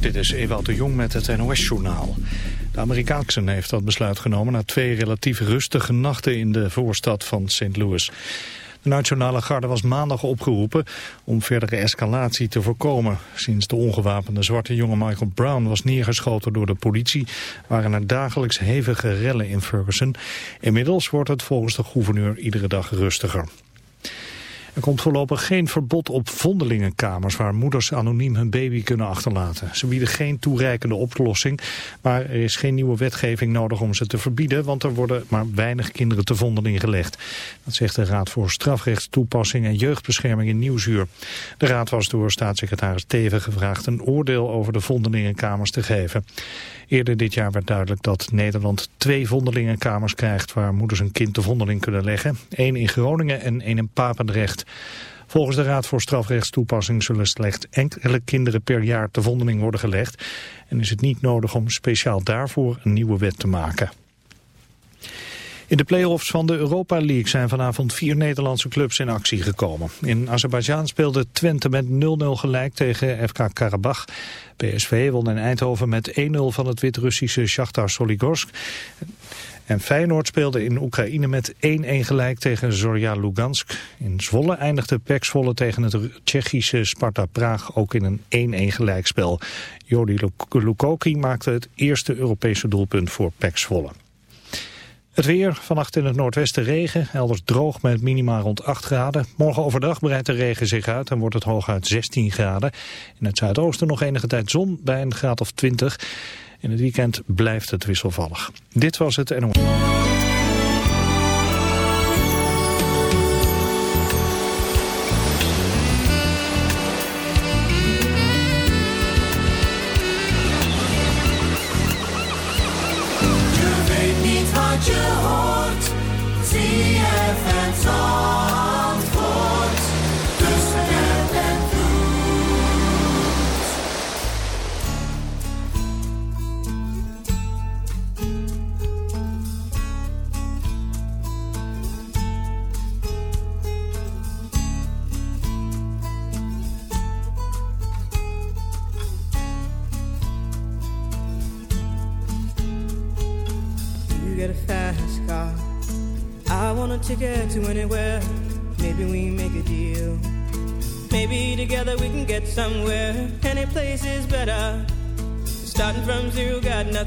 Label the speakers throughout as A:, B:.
A: Dit is Ewout de Jong met het NOS-journaal. De Amerikaanse heeft dat besluit genomen na twee relatief rustige nachten in de voorstad van St. Louis. De Nationale Garde was maandag opgeroepen om verdere escalatie te voorkomen. Sinds de ongewapende zwarte jongen Michael Brown was neergeschoten door de politie... waren er dagelijks hevige rellen in Ferguson. Inmiddels wordt het volgens de gouverneur iedere dag rustiger. Er komt voorlopig geen verbod op vondelingenkamers waar moeders anoniem hun baby kunnen achterlaten. Ze bieden geen toereikende oplossing, maar er is geen nieuwe wetgeving nodig om ze te verbieden, want er worden maar weinig kinderen te vondeling gelegd. Dat zegt de Raad voor Strafrechtstoepassing en Jeugdbescherming in Nieuwsuur. De Raad was door staatssecretaris Teven gevraagd een oordeel over de vondelingenkamers te geven. Eerder dit jaar werd duidelijk dat Nederland twee vondelingenkamers krijgt waar moeders een kind te vondeling kunnen leggen. Eén in Groningen en één in Papendrecht. Volgens de Raad voor Strafrechtstoepassing zullen slechts enkele kinderen per jaar te vondeling worden gelegd. En is het niet nodig om speciaal daarvoor een nieuwe wet te maken. In de play-offs van de Europa League zijn vanavond vier Nederlandse clubs in actie gekomen. In Azerbeidzjan speelde Twente met 0-0 gelijk tegen FK Karabach. PSV won in Eindhoven met 1-0 van het Wit-Russische Shakhtar Soligorsk. En Feyenoord speelde in Oekraïne met 1-1 gelijk tegen Zorya Lugansk. In Zwolle eindigde PEC Zwolle tegen het Tsjechische Sparta Praag ook in een 1-1 gelijkspel. Jordi Lukoki maakte het eerste Europese doelpunt voor PEC Zwolle. Het weer, vannacht in het noordwesten regen, elders droog met minima rond 8 graden. Morgen overdag breidt de regen zich uit en wordt het hooguit 16 graden. In het zuidoosten nog enige tijd zon bij een graad of 20. In het weekend blijft het wisselvallig. Dit was het NOS.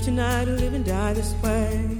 B: tonight, live and die this way.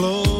C: close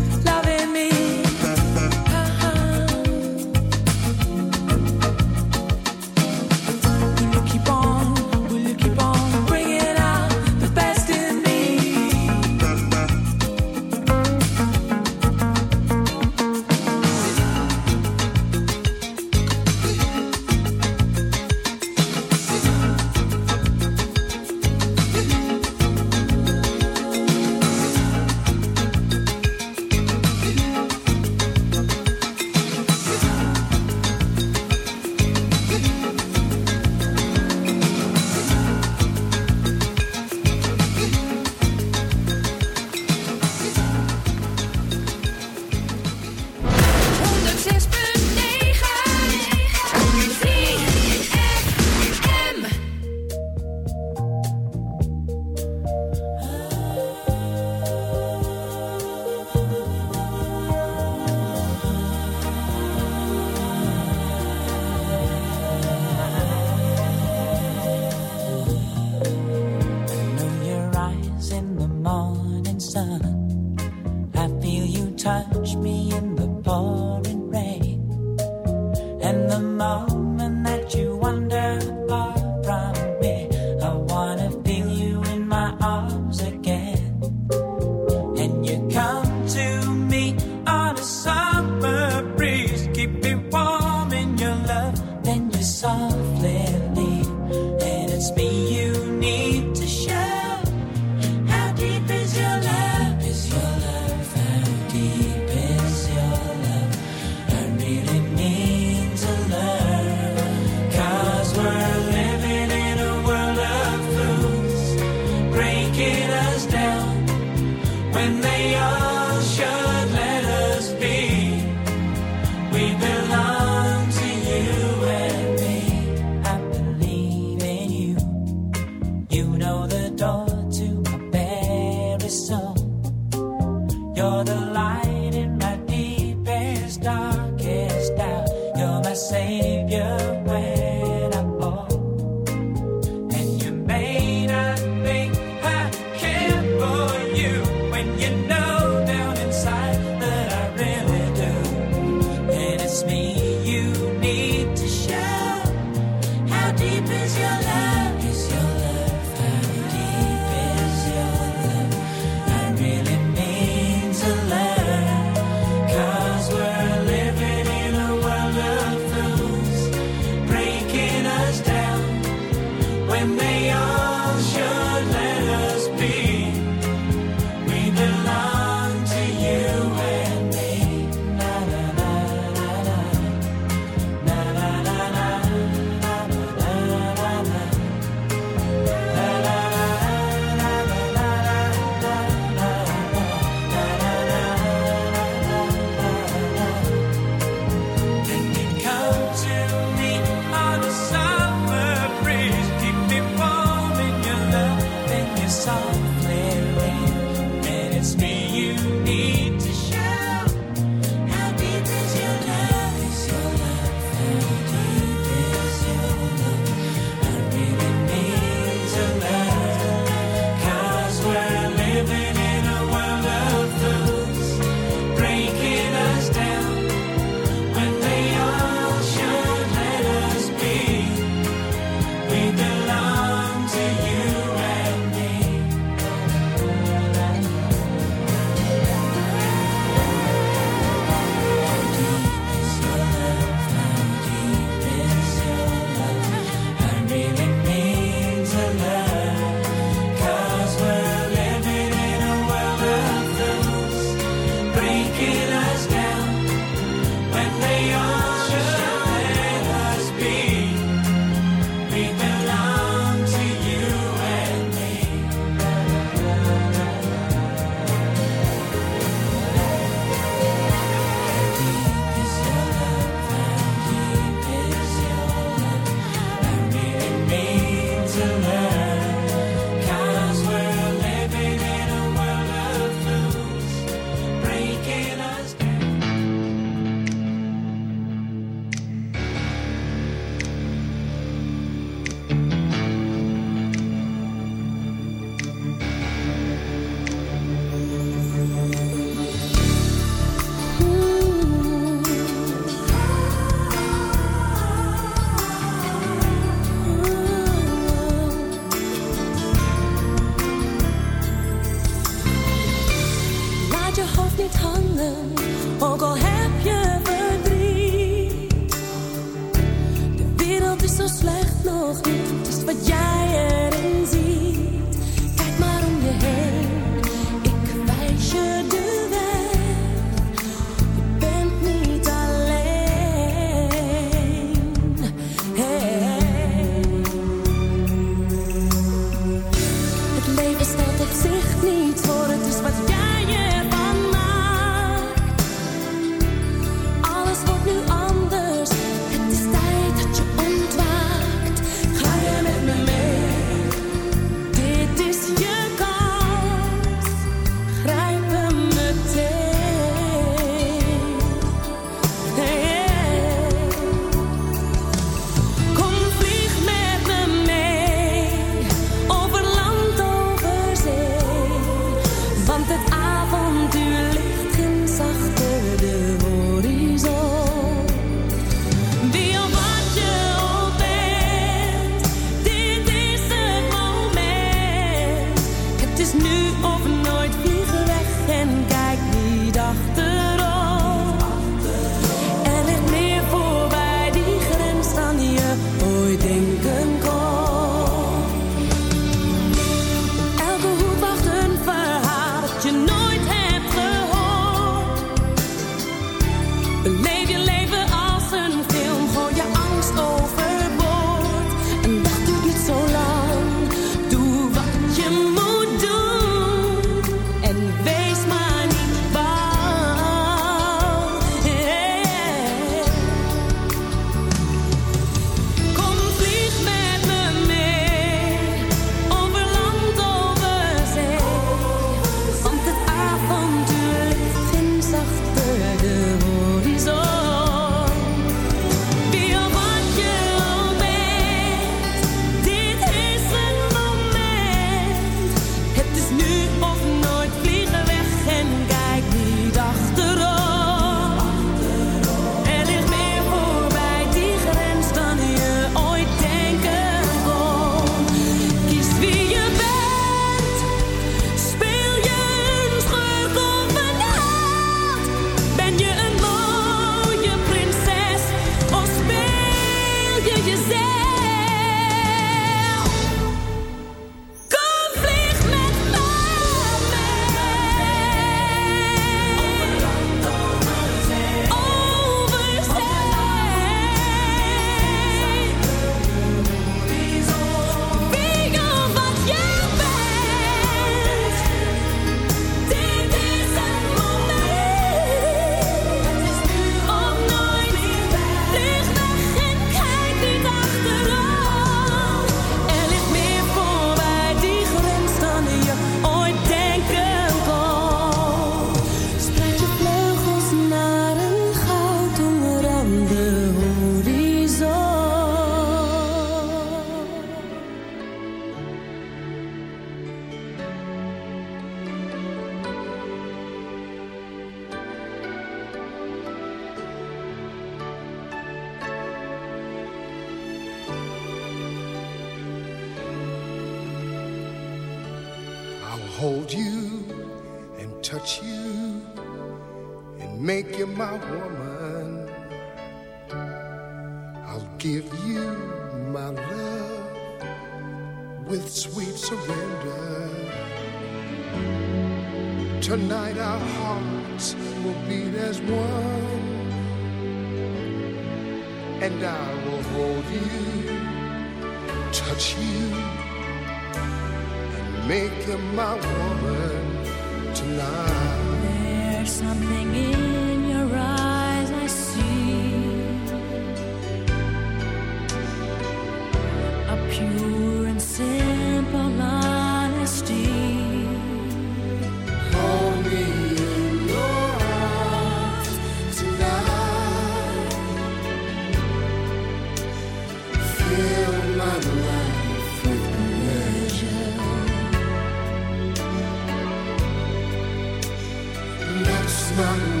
D: not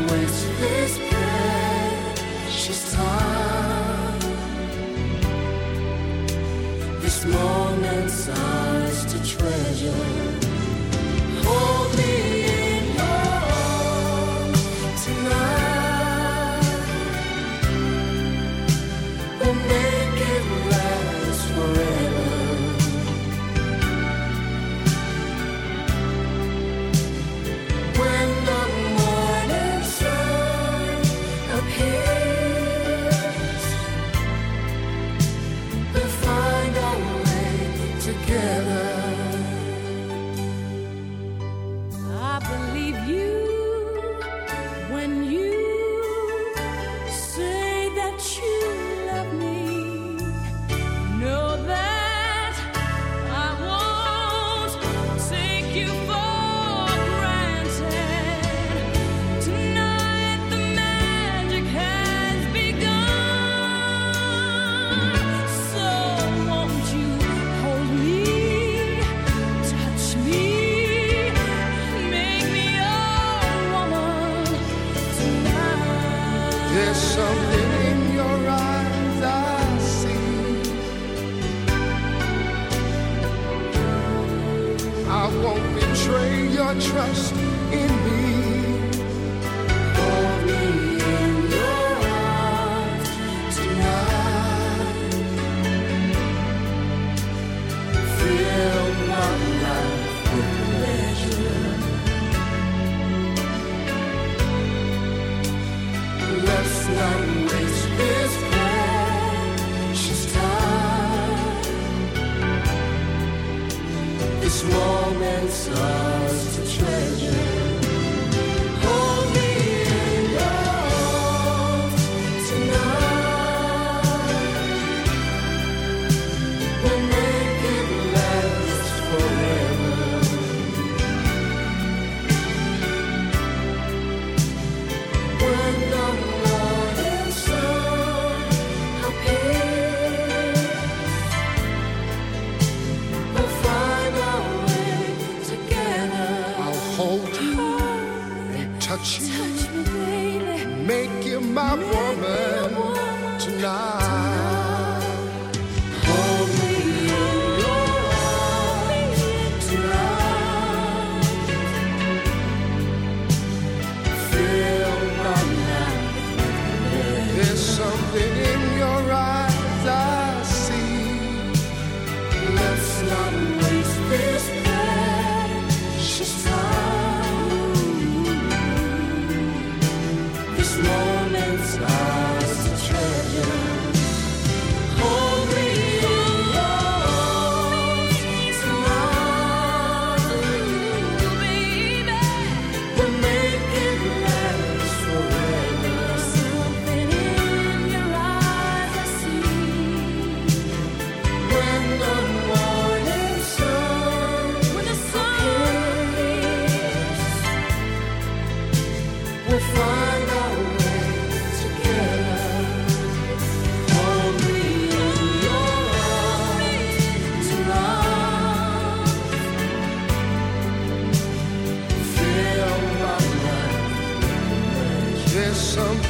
E: sun.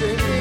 F: sitting